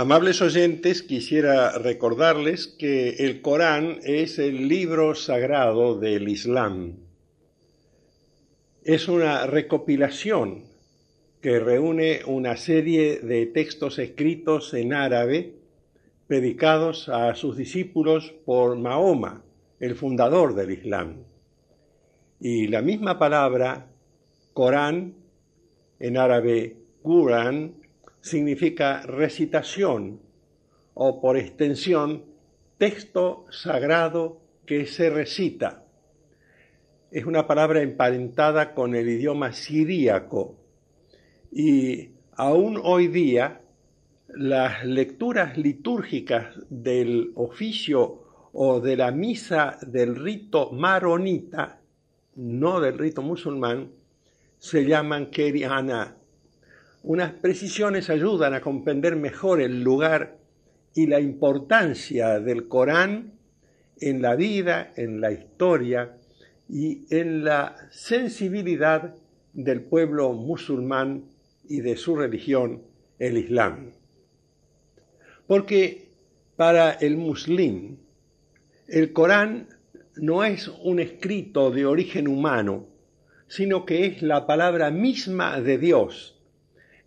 Amables oyentes, quisiera recordarles que el Corán es el libro sagrado del Islam. Es una recopilación que reúne una serie de textos escritos en árabe predicados a sus discípulos por Mahoma, el fundador del Islam. Y la misma palabra Corán, en árabe Quran, significa recitación o por extensión texto sagrado que se recita. Es una palabra emparentada con el idioma siríaco y aún hoy día las lecturas litúrgicas del oficio o de la misa del rito maronita, no del rito musulmán, se llaman keriana. Unas precisiones ayudan a comprender mejor el lugar y la importancia del Corán en la vida, en la historia y en la sensibilidad del pueblo musulmán y de su religión, el Islam. Porque para el muslim, el Corán no es un escrito de origen humano, sino que es la palabra misma de Dios,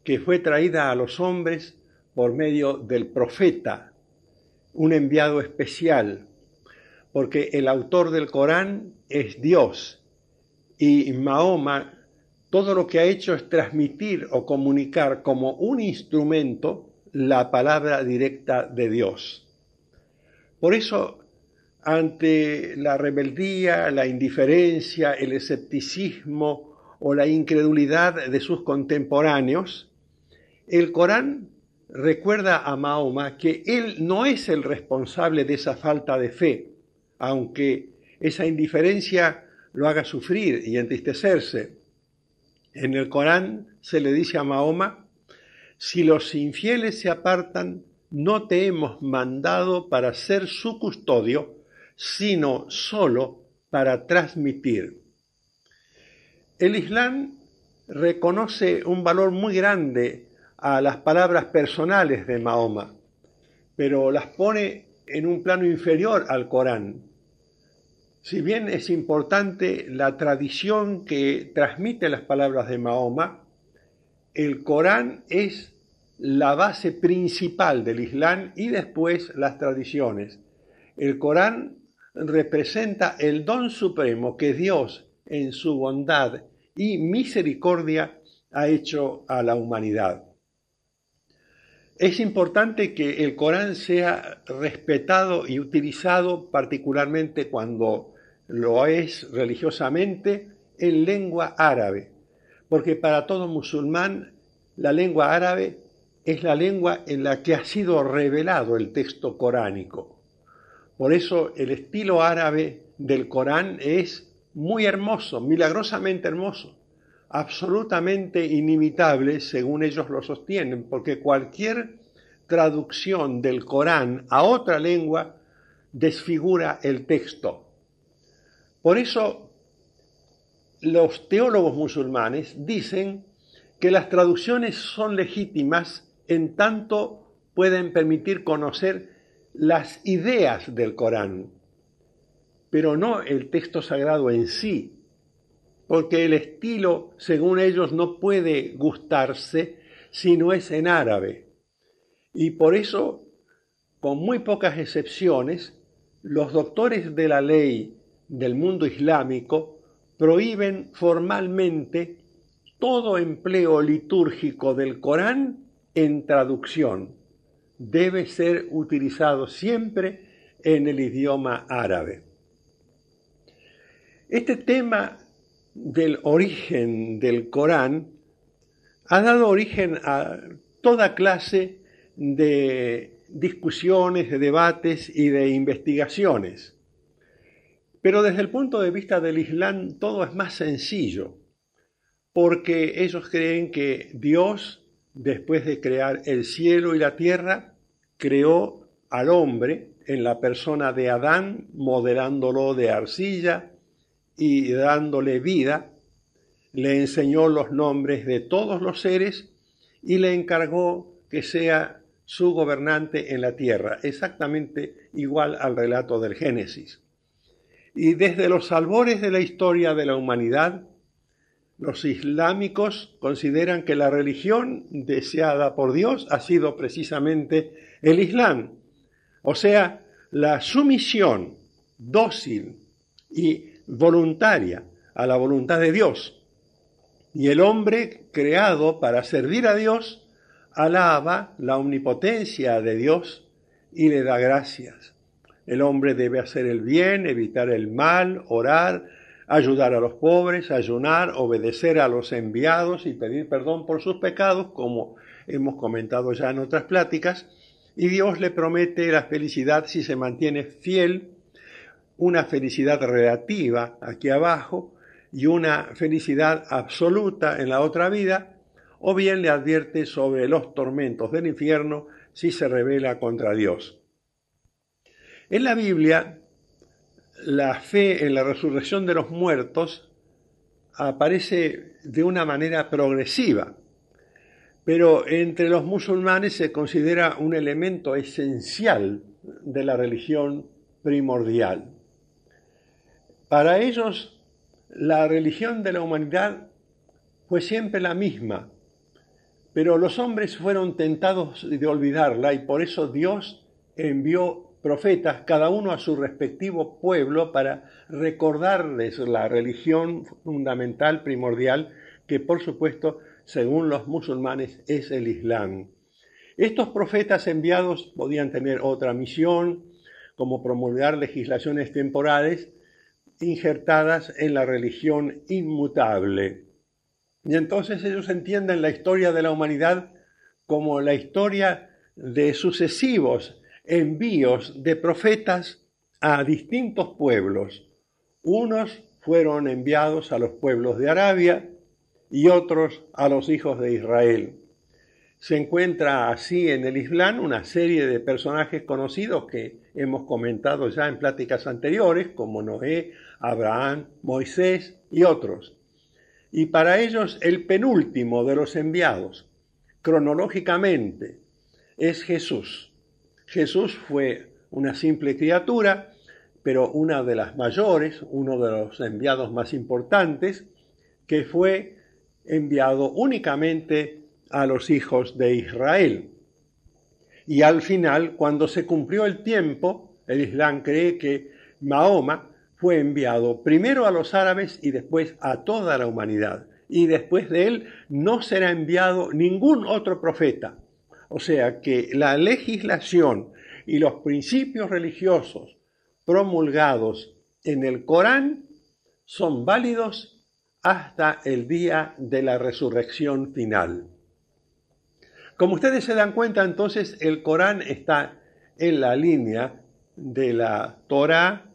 que fue traída a los hombres por medio del profeta, un enviado especial, porque el autor del Corán es Dios y Mahoma todo lo que ha hecho es transmitir o comunicar como un instrumento la palabra directa de Dios. Por eso, ante la rebeldía, la indiferencia, el escepticismo o la incredulidad de sus contemporáneos, el Corán recuerda a Mahoma que él no es el responsable de esa falta de fe, aunque esa indiferencia lo haga sufrir y entristecerse. En el Corán se le dice a Mahoma, si los infieles se apartan, no te hemos mandado para ser su custodio, sino solo para transmitir. El Islam reconoce un valor muy grande a las palabras personales de Mahoma, pero las pone en un plano inferior al Corán. Si bien es importante la tradición que transmite las palabras de Mahoma, el Corán es la base principal del Islam y después las tradiciones. El Corán representa el don supremo que Dios en su bondad y misericordia ha hecho a la humanidad. Es importante que el Corán sea respetado y utilizado particularmente cuando lo es religiosamente en lengua árabe, porque para todo musulmán la lengua árabe es la lengua en la que ha sido revelado el texto coránico. Por eso el estilo árabe del Corán es muy hermoso, milagrosamente hermoso absolutamente inimitable, según ellos lo sostienen, porque cualquier traducción del Corán a otra lengua desfigura el texto. Por eso los teólogos musulmanes dicen que las traducciones son legítimas en tanto pueden permitir conocer las ideas del Corán, pero no el texto sagrado en sí, porque el estilo, según ellos, no puede gustarse si no es en árabe. Y por eso, con muy pocas excepciones, los doctores de la ley del mundo islámico prohíben formalmente todo empleo litúrgico del Corán en traducción. Debe ser utilizado siempre en el idioma árabe. Este tema del origen del Corán ha dado origen a toda clase de discusiones, de debates y de investigaciones. Pero desde el punto de vista del Islam todo es más sencillo, porque ellos creen que Dios, después de crear el cielo y la tierra, creó al hombre en la persona de Adán, modelándolo de arcilla, y dándole vida, le enseñó los nombres de todos los seres y le encargó que sea su gobernante en la tierra, exactamente igual al relato del Génesis. Y desde los albores de la historia de la humanidad, los islámicos consideran que la religión deseada por Dios ha sido precisamente el Islam, o sea, la sumisión dócil y voluntaria a la voluntad de Dios. Y el hombre creado para servir a Dios alaba la omnipotencia de Dios y le da gracias. El hombre debe hacer el bien, evitar el mal, orar, ayudar a los pobres, ayunar, obedecer a los enviados y pedir perdón por sus pecados, como hemos comentado ya en otras pláticas, y Dios le promete la felicidad si se mantiene fiel, una felicidad relativa aquí abajo y una felicidad absoluta en la otra vida, o bien le advierte sobre los tormentos del infierno si se revela contra Dios. En la Biblia la fe en la resurrección de los muertos aparece de una manera progresiva, pero entre los musulmanes se considera un elemento esencial de la religión primordial. Para ellos, la religión de la humanidad fue siempre la misma, pero los hombres fueron tentados de olvidarla y por eso Dios envió profetas, cada uno a su respectivo pueblo, para recordarles la religión fundamental, primordial, que por supuesto, según los musulmanes, es el Islam. Estos profetas enviados podían tener otra misión, como promulgar legislaciones temporales injertadas en la religión inmutable. Y entonces ellos entienden la historia de la humanidad como la historia de sucesivos envíos de profetas a distintos pueblos. Unos fueron enviados a los pueblos de Arabia y otros a los hijos de Israel. Se encuentra así en el Islam una serie de personajes conocidos que hemos comentado ya en pláticas anteriores, como Noé, Abraham, Moisés y otros. Y para ellos el penúltimo de los enviados, cronológicamente, es Jesús Jesús fue una simple criatura, pero una de las mayores, uno de los enviados más importantes, que fue enviado únicamente a los hijos de Israel. Y al final, cuando se cumplió el tiempo, el Islam cree que Mahoma fue enviado primero a los árabes y después a toda la humanidad. Y después de él no será enviado ningún otro profeta. O sea que la legislación y los principios religiosos promulgados en el Corán son válidos hasta el día de la resurrección final. Como ustedes se dan cuenta, entonces el Corán está en la línea de la Torá,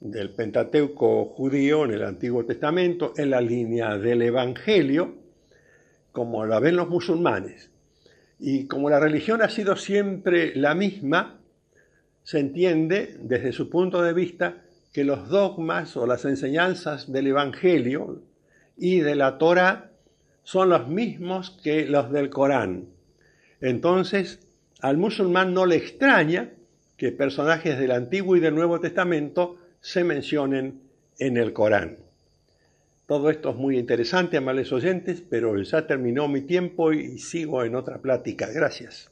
del Pentateuco judío en el Antiguo Testamento, en la línea del Evangelio, como la ven los musulmanes. Y como la religión ha sido siempre la misma, se entiende desde su punto de vista que los dogmas o las enseñanzas del Evangelio y de la Torah son los mismos que los del Corán. Entonces, al musulmán no le extraña que personajes del Antiguo y del Nuevo Testamento se mencionen en el Corán. Todo esto es muy interesante, amables oyentes, pero ya terminó mi tiempo y sigo en otra plática. Gracias.